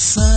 sun.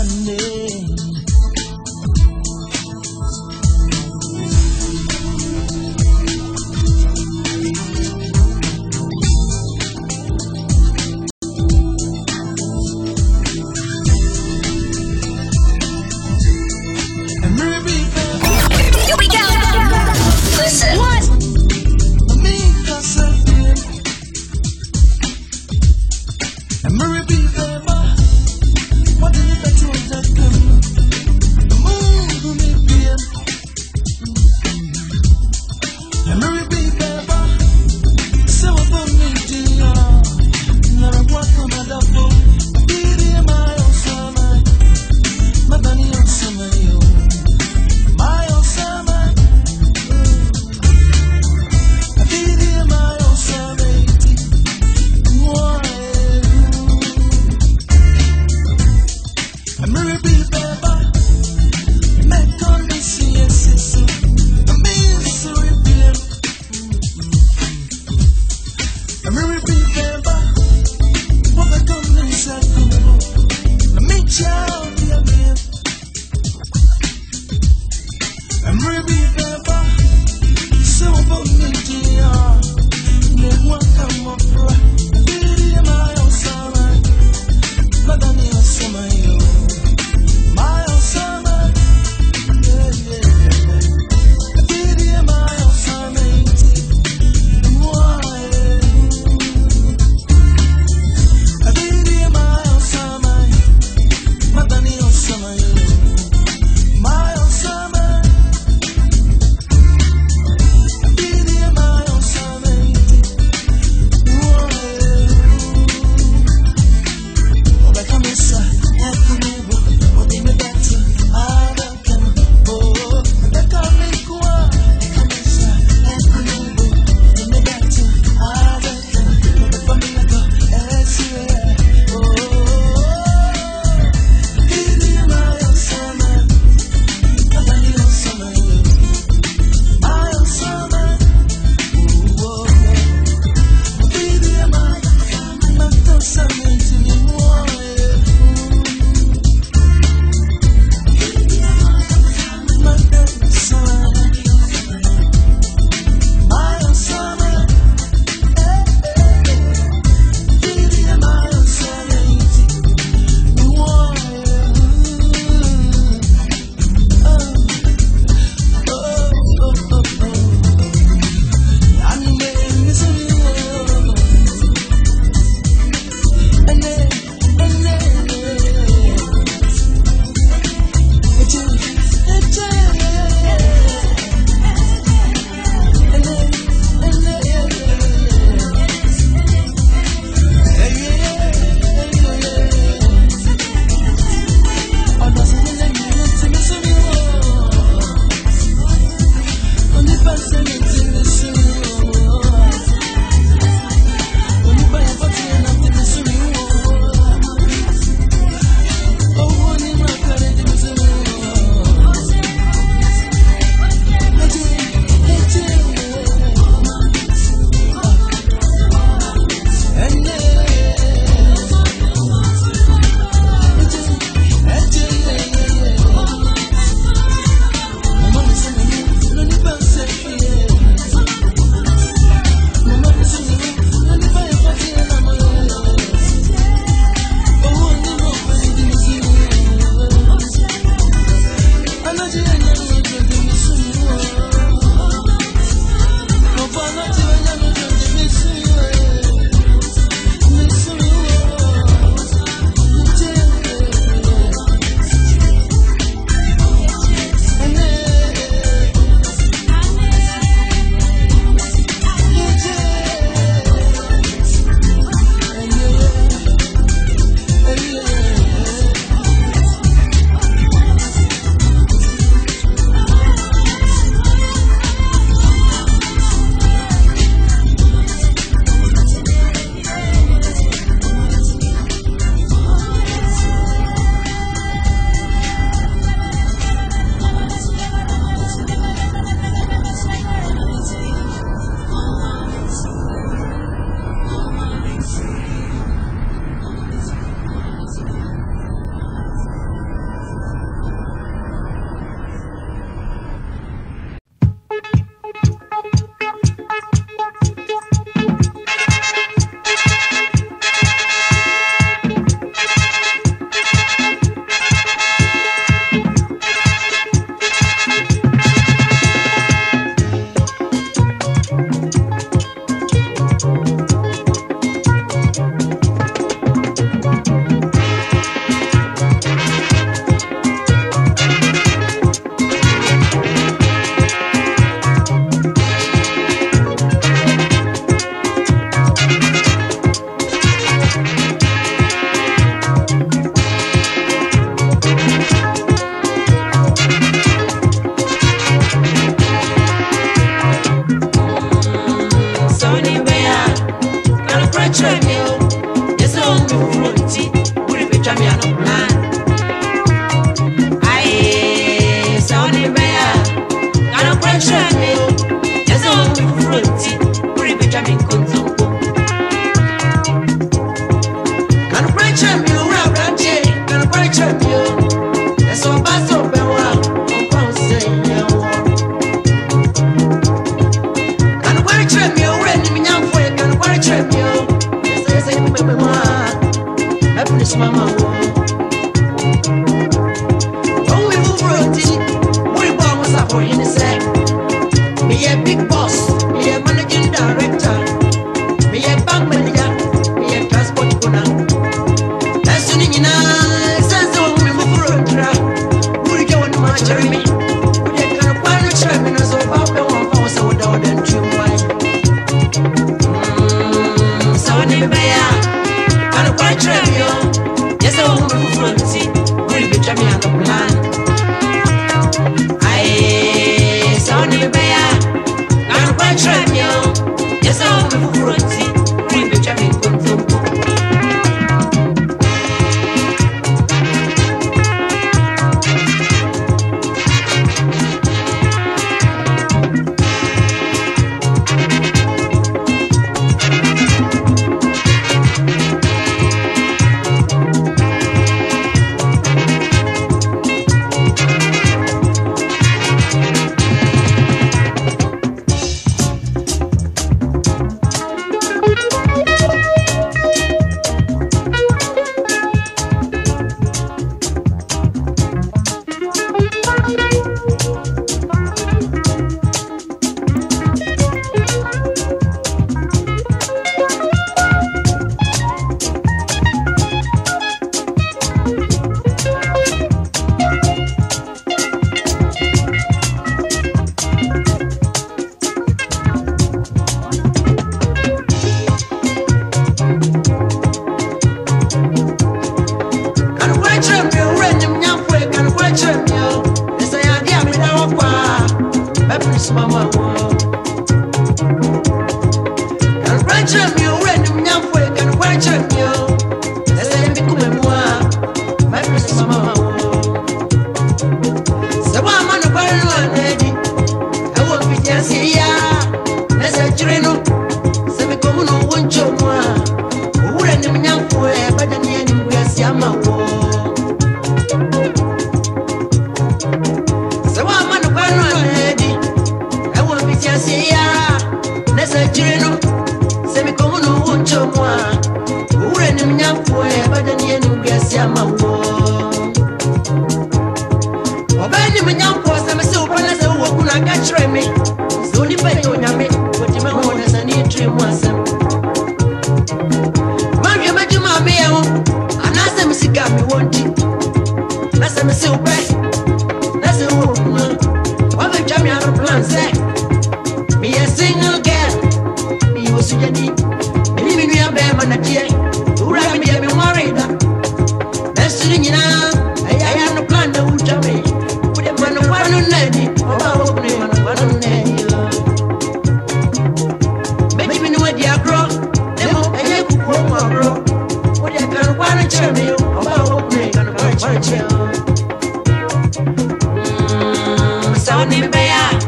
ni me vea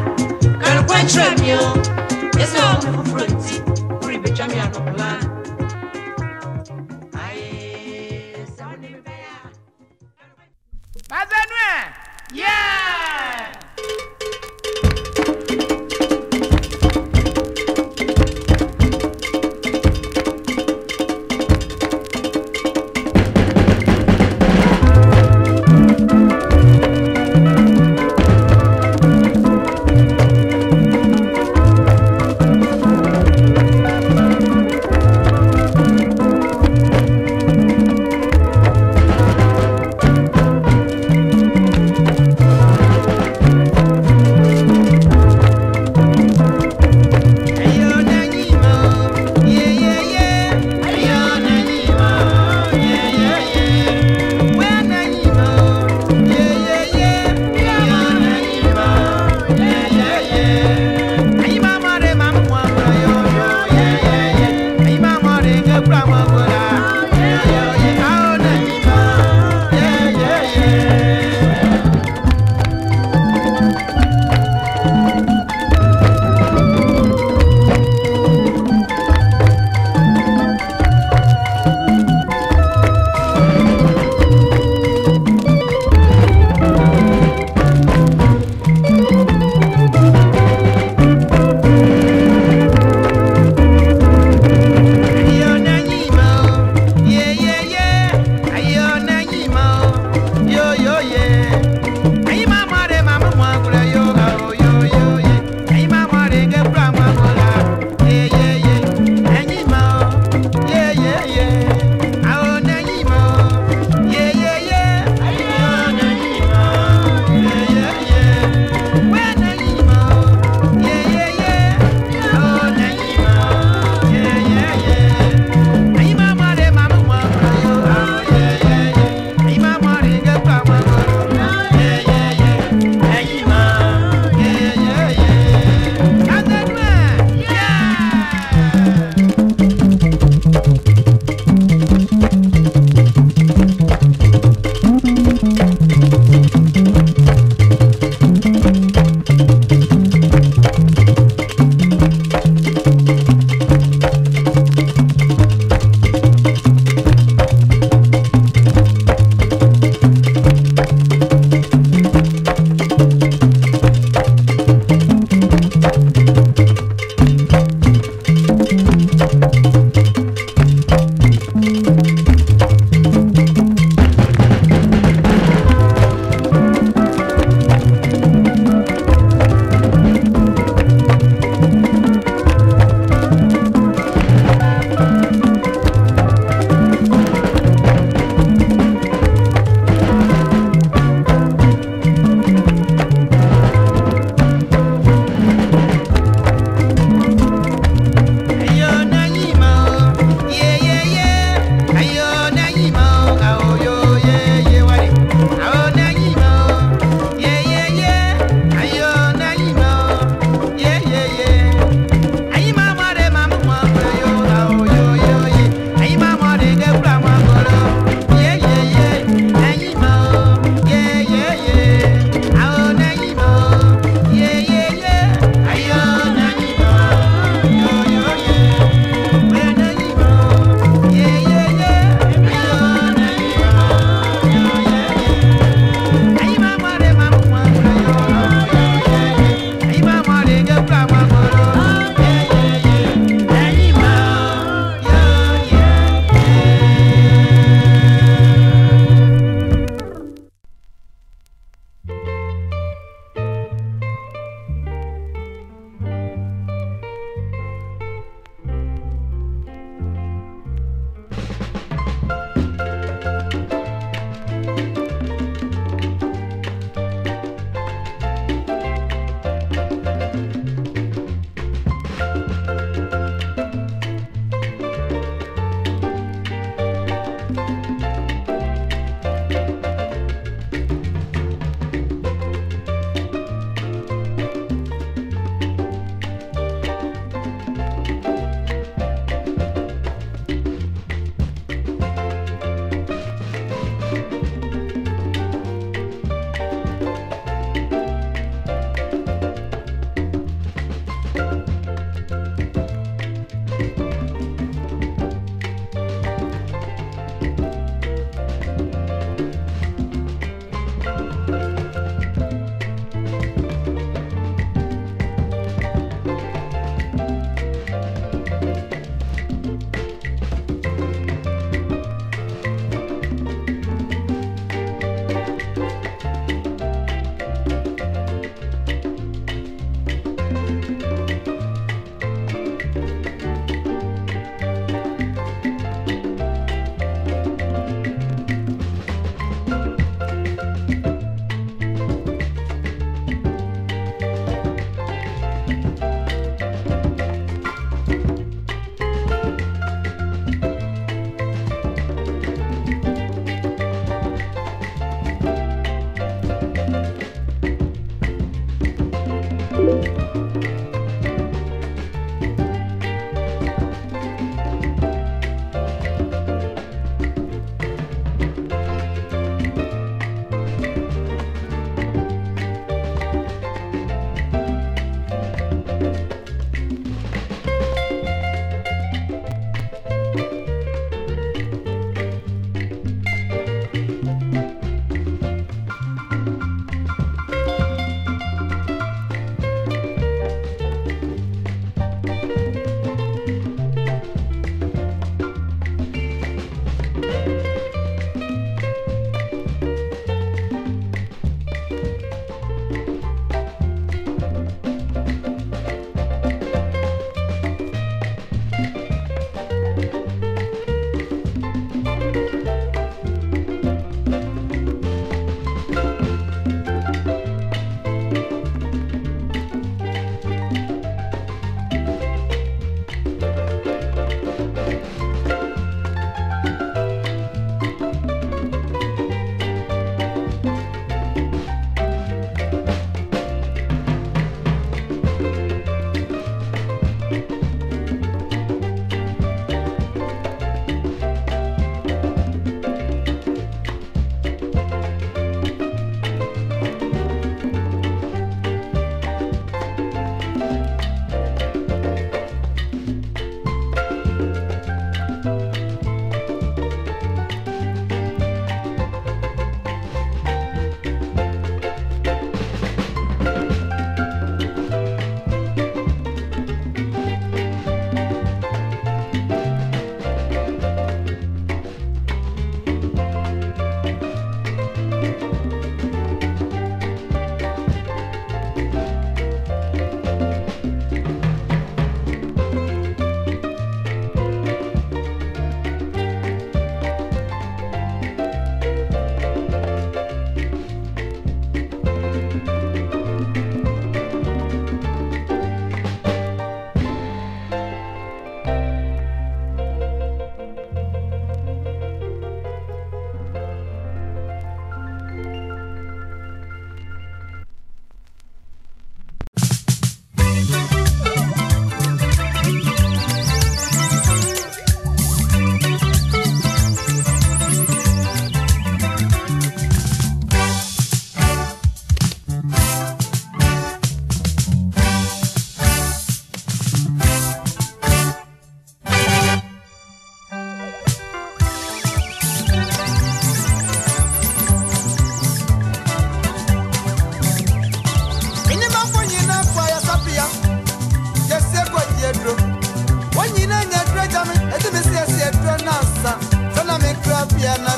Thank you.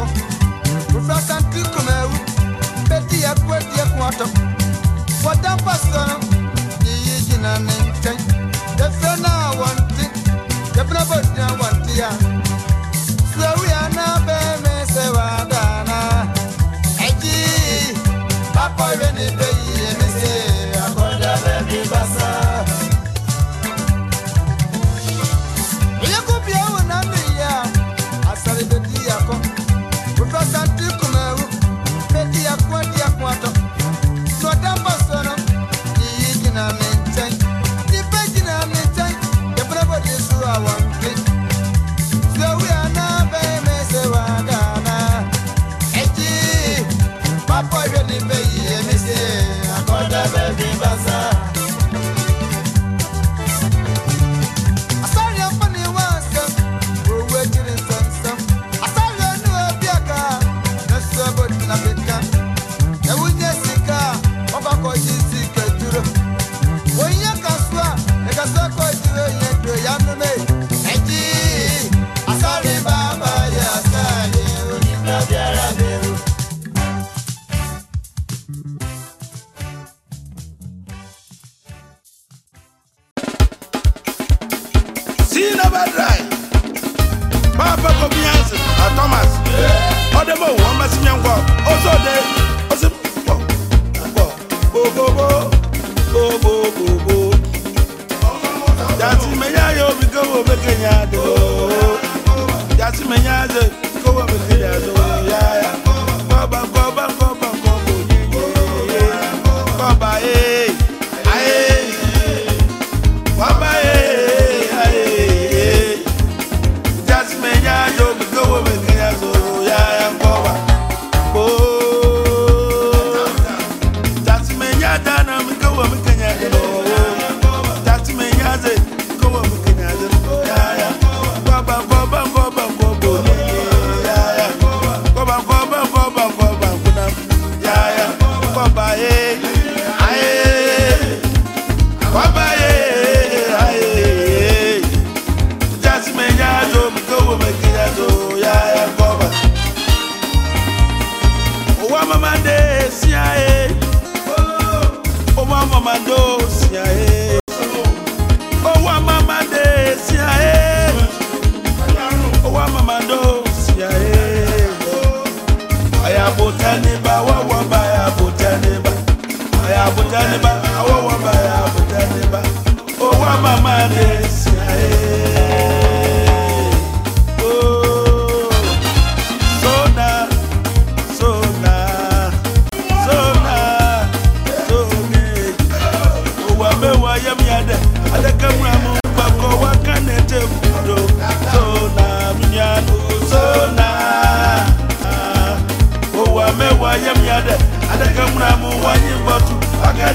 fo Rufra kanti kume u Beti ya kwe diya kwato Wada pasto Ni yiji na ninten Defre na wanti Defre bodna wanti ya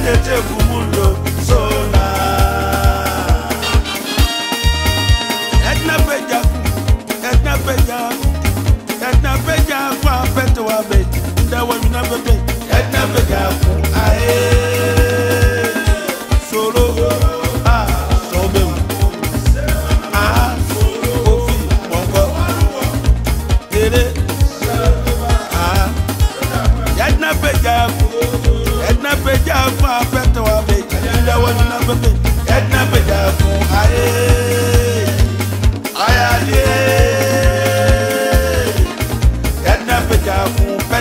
Thank you.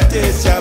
competition.